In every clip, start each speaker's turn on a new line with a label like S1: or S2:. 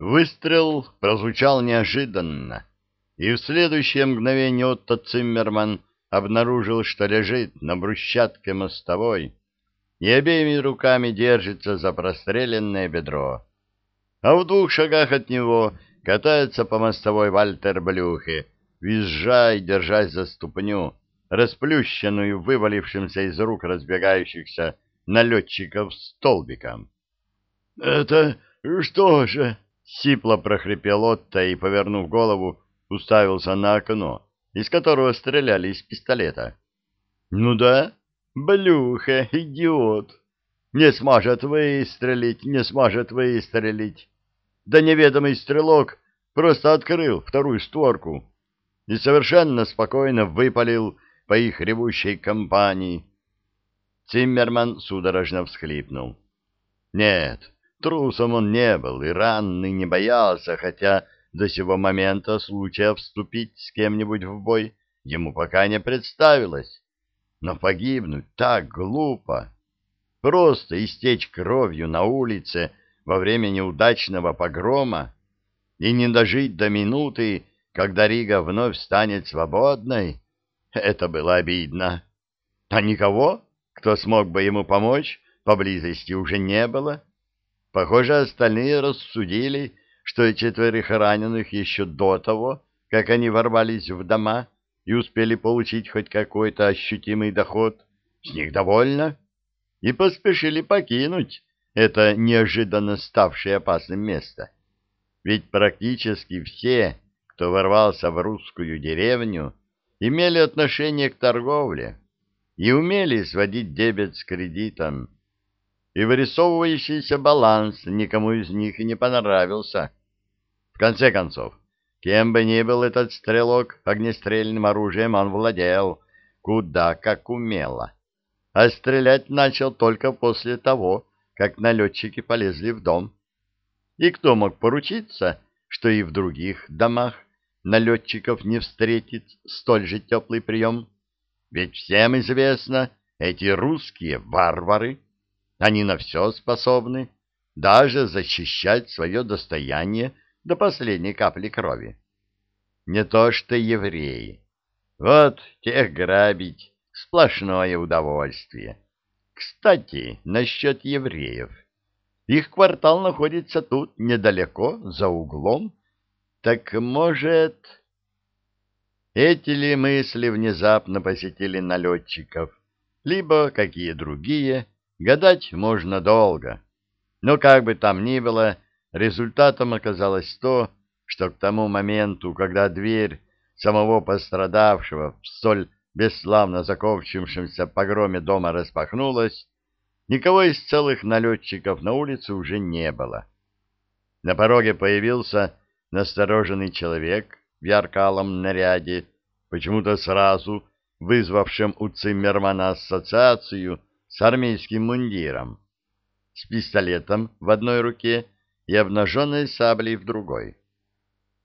S1: Выстрел прозвучал неожиданно, и в следующее мгновение Отто Циммерман обнаружил, что лежит на брусчатке мостовой и обеими руками держится за простреленное бедро. А в двух шагах от него катается по мостовой Вальтер Блюхе, визжа и держась за ступню, расплющенную вывалившимся из рук разбегающихся налетчиков столбиком. — Это что же? — сипло прохрипел Отто и, повернув голову, уставился на окно, из которого стреляли из пистолета. — Ну да, блюха, идиот. Не сможет выстрелить, не сможет выстрелить. Да неведомый стрелок просто открыл вторую створку и совершенно спокойно выпалил по их ревущей компании. Циммерман судорожно всхлипнул. Нет, трусом он не был и ранный не боялся, хотя до сего момента случая вступить с кем-нибудь в бой ему пока не представилось. Но погибнуть так глупо. Просто истечь кровью на улице во время неудачного погрома и не дожить до минуты, когда Рига вновь станет свободной, это было обидно. А никого, кто смог бы ему помочь, поблизости уже не было. Похоже, остальные рассудили, что четверых раненых еще до того, как они ворвались в дома и успели получить хоть какой-то ощутимый доход, с них довольно, и поспешили покинуть это неожиданно ставшее опасным место. Ведь практически все, кто ворвался в русскую деревню, имели отношение к торговле и умели сводить дебет с кредитом. И вырисовывающийся баланс никому из них и не понравился. В конце концов, кем бы ни был этот стрелок, огнестрельным оружием он владел куда как умело. А стрелять начал только после того, как налетчики полезли в дом. И кто мог поручиться, что и в других домах налетчиков не встретит столь же теплый прием. Ведь всем известно, эти русские варвары, они на все способны, даже защищать свое достояние до последней капли крови. Не то что евреи. Вот тех грабить — сплошное удовольствие. Кстати, насчет евреев. Их квартал находится тут, недалеко, за углом, так может... Эти ли мысли внезапно посетили налетчиков, либо какие другие, гадать можно долго. Но как бы там ни было, результатом оказалось то, что к тому моменту, когда дверь самого пострадавшего в столь бесславно заковчившемся погроме дома распахнулась, никого из целых налетчиков на улице уже не было. На пороге появился настороженный человек в яркалом наряде, почему-то сразу вызвавшим у Циммермана ассоциацию с армейским мундиром, с пистолетом в одной руке и обнаженной саблей в другой.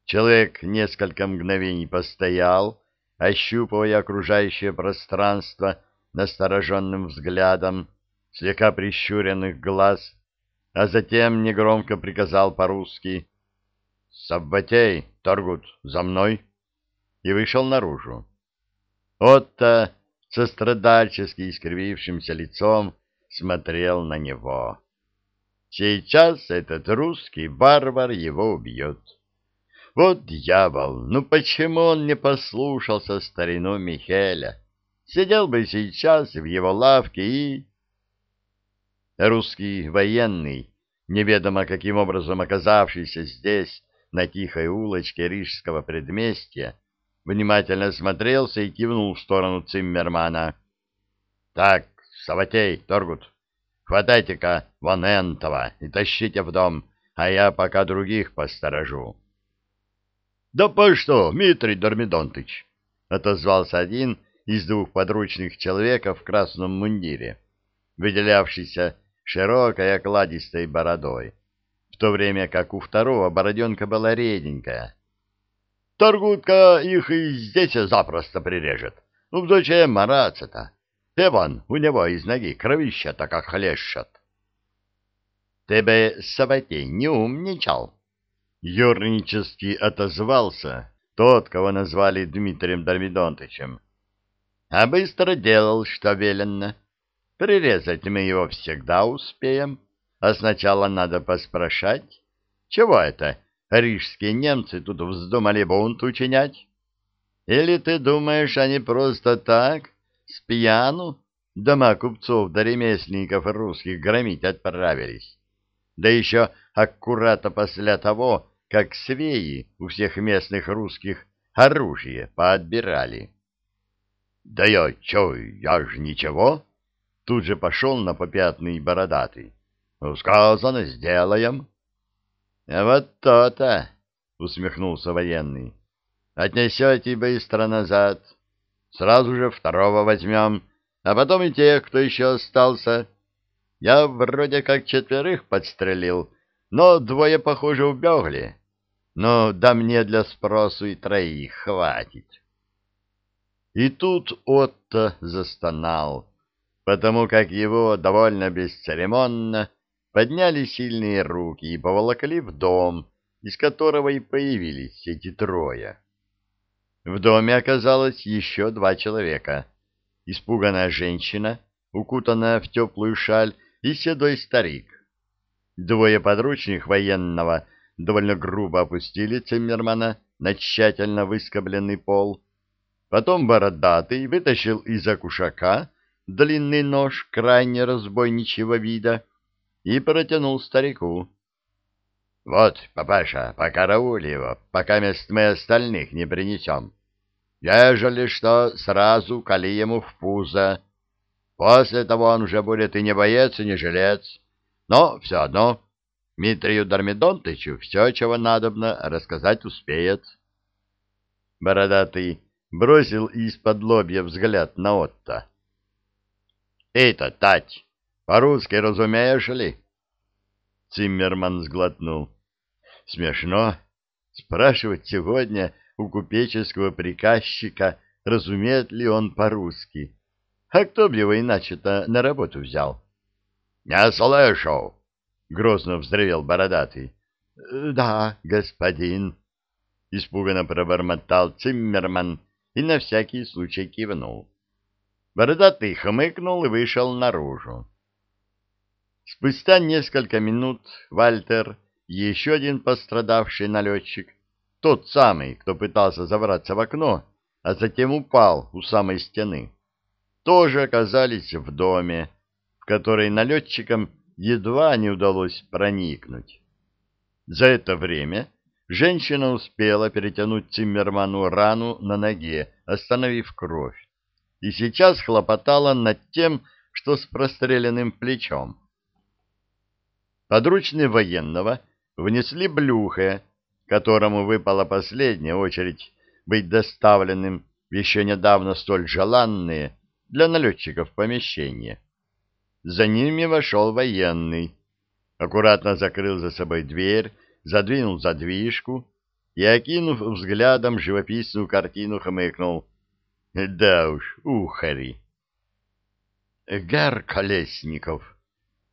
S1: Человек несколько мгновений постоял, ощупывая окружающее пространство настороженным взглядом слегка прищуренных глаз, а затем негромко приказал по-русски «Саббатей, Торгут, за мной!» и вышел наружу. Отто со страдальчески искривившимся лицом смотрел на него. Сейчас этот русский барбар его убьет. Вот дьявол, ну почему он не послушался старину Михеля? Сидел бы сейчас в его лавке и... Русский военный, неведомо каким образом оказавшийся здесь, на тихой улочке рижского предместья, внимательно смотрелся и кивнул в сторону Циммермана. — Так, Саватей, Торгут, хватайте-ка вон энтова и тащите в дом, а я пока других посторожу. — Да по что, Митрий Дормидонтыч? — отозвался один из двух подручных человеков в красном мундире, выделявшийся широкой окладистой бородой в то время как у второго бороденка была реденькая. Торгутка их и здесь запросто прирежет. Ну, зачем мараться-то? Эван, у него из ноги кровища-то как хлещет. Ты бы, Саватей, не умничал. Юрнически отозвался тот, кого назвали Дмитрием Дормидонтычем. А быстро делал, что велено. Прирезать мы его всегда успеем, а сначала надо поспрашать, чего это рижские немцы тут вздумали бунт учинять? Или ты думаешь, они просто так, с пьяну, дома купцов да ремесленников русских громить отправились? Да еще аккуратно после того, как свеи у всех местных русских оружие поотбирали. — Да я чё, я ж ничего? Тут же пошел на попятный бородатый. — Ну, сказано, сделаем. — Вот то-то, — усмехнулся военный. — Отнесете быстро назад. Сразу же второго возьмем, а потом и тех, кто еще остался. Я вроде как четверых подстрелил, но двое, похоже, убегли. Но да мне для спросу и троих хватит. И тут Отто застонал, потому как его довольно бесцеремонно подняли сильные руки и поволокли в дом, из которого и появились эти трое. В доме оказалось еще два человека. Испуганная женщина, укутанная в теплую шаль, и седой старик. Двое подручных военного довольно грубо опустили Циммермана на тщательно выскобленный пол. Потом бородатый вытащил из-за кушака длинный нож крайне разбойничьего вида и протянул старику. — Вот, папаша, покарауль его, пока мест мы остальных не принесем. Ежели что, сразу кали ему в пузо. После того он уже будет и не боец, и не жилец. Но все одно Митрию Дормидонтычу все, чего надобно, рассказать успеет. Бородатый бросил из-под лобья взгляд на Отто. — Эй-то, Тать, по-русски разумеешь ли? Циммерман сглотнул. — Смешно. Спрашивать сегодня у купеческого приказчика, разумеет ли он по-русски. А кто б его иначе-то на работу взял? — Не слышал, — грозно вздревел бородатый. — Да, господин, — испуганно пробормотал Циммерман и на всякий случай кивнул. Бородатый хмыкнул и вышел наружу. Спустя несколько минут Вальтер, еще один пострадавший налетчик, тот самый, кто пытался забраться в окно, а затем упал у самой стены, тоже оказались в доме, в который налетчикам едва не удалось проникнуть. За это время женщина успела перетянуть Циммерману рану на ноге, остановив кровь, и сейчас хлопотала над тем, что с простреленным плечом. Подручные военного внесли блюхе, которому выпала последняя очередь быть доставленным в еще недавно столь желанные для налетчиков помещения. За ними вошел военный, аккуратно закрыл за собой дверь, задвинул задвижку и, окинув взглядом живописную картину, хмыкнул. Да уж, ухари! Гар Колесников!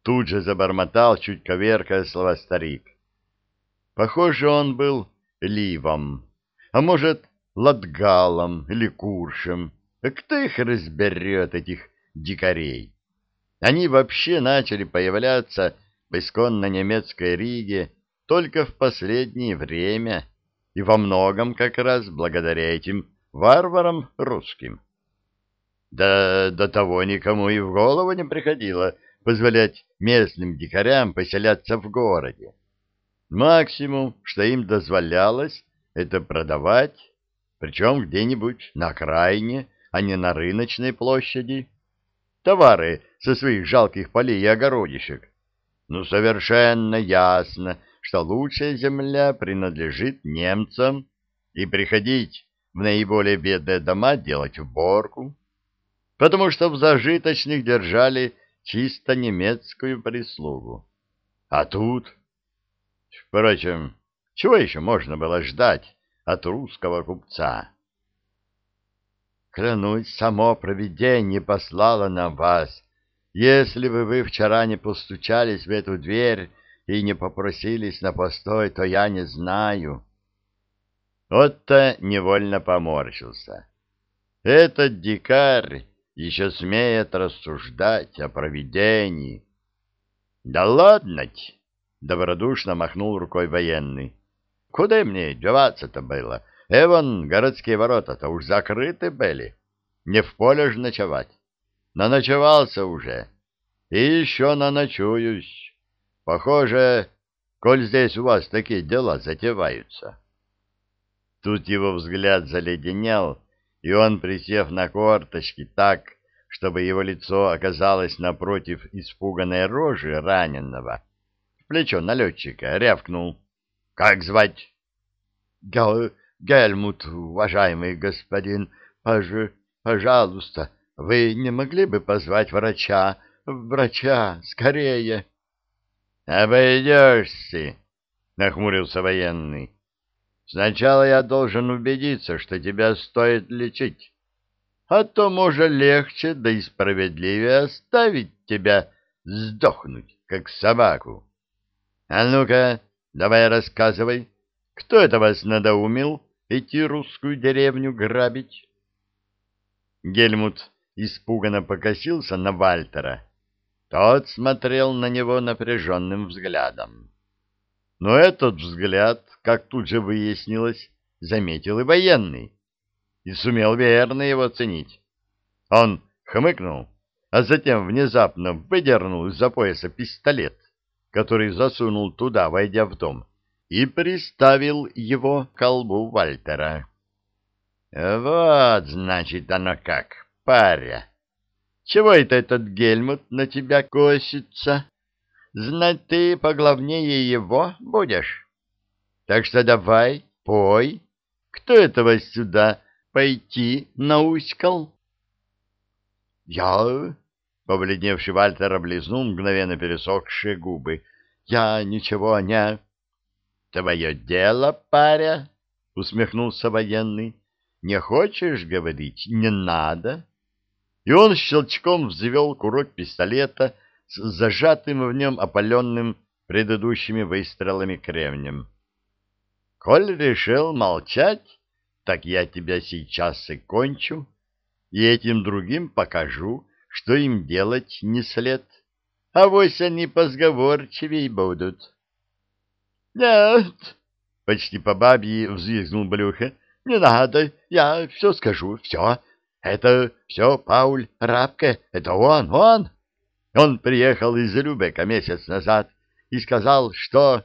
S1: Тут же забормотал, чуть коверкая слова старик. Похоже, он был ливом, а может, ладгалом или куршем. Кто их разберет, этих дикарей? Они вообще начали появляться в исконно немецкой Риге только в последнее время и во многом как раз благодаря этим варварам русским. Да до того никому и в голову не приходило позволять местным дикарям поселяться в городе. Максимум, что им дозволялось, это продавать, причем где-нибудь на окраине, а не на рыночной площади товары со своих жалких полей и огородишек. Ну, совершенно ясно, что лучшая земля принадлежит немцам, и приходить в наиболее бедные дома делать уборку, потому что в зажиточных держали чисто немецкую прислугу. А тут... Впрочем, чего еще можно было ждать от русского купца? Клянусь, само провидение послало нам вас. Если бы вы вчера не постучались в эту дверь и не попросились на постой, то я не знаю. Отто невольно поморщился. Этот дикарь еще смеет рассуждать о провидении. — Да ладно -те! — добродушно махнул рукой военный. — Куда мне деваться-то было? Эван, городские ворота-то уж закрыты были. Не в поле ж ночевать. Наночевался уже. И еще наночуюсь. Похоже, коль здесь у вас такие дела затеваются. Тут его взгляд заледенел, и он, присев на корточки так, чтобы его лицо оказалось напротив испуганной рожи раненого, в плечо налетчика рявкнул. — Как звать? — Гельмут, уважаемый господин, пож... пожалуйста, вы не могли бы позвать врача? Врача, скорее! — Обойдешься, — нахмурился военный. Сначала я должен убедиться, что тебя стоит лечить. А то, может, легче, да и справедливее оставить тебя сдохнуть, как собаку. А ну-ка, давай рассказывай, кто это вас надоумил идти русскую деревню грабить? Гельмут испуганно покосился на Вальтера. Тот смотрел на него напряженным взглядом. Но этот взгляд, как тут же выяснилось, заметил и военный, и сумел верно его оценить. Он хмыкнул, а затем внезапно выдернул из-за пояса пистолет, который засунул туда, войдя в дом, и приставил его к колбу Вальтера. «Вот, значит, оно как, паря! Чего это этот Гельмут на тебя косится?» Знать ты поглавнее его будешь. Так что давай, пой. Кто этого сюда пойти науськал? Я, побледневший Вальтер облизнул мгновенно пересохшие губы. Я ничего не... Твое дело, паря, усмехнулся военный. Не хочешь говорить? Не надо. И он щелчком взвел курок пистолета, с зажатым в нем опаленным предыдущими выстрелами кремнем. «Коль решил молчать, так я тебя сейчас и кончу, и этим другим покажу, что им делать не след. А вось они позговорчивей будут». «Нет!» — почти по бабье взвизгнул Блюха. «Не надо, я все скажу, все. Это все Пауль Рабка, это он, он!» Он приехал из Любека месяц назад и сказал, что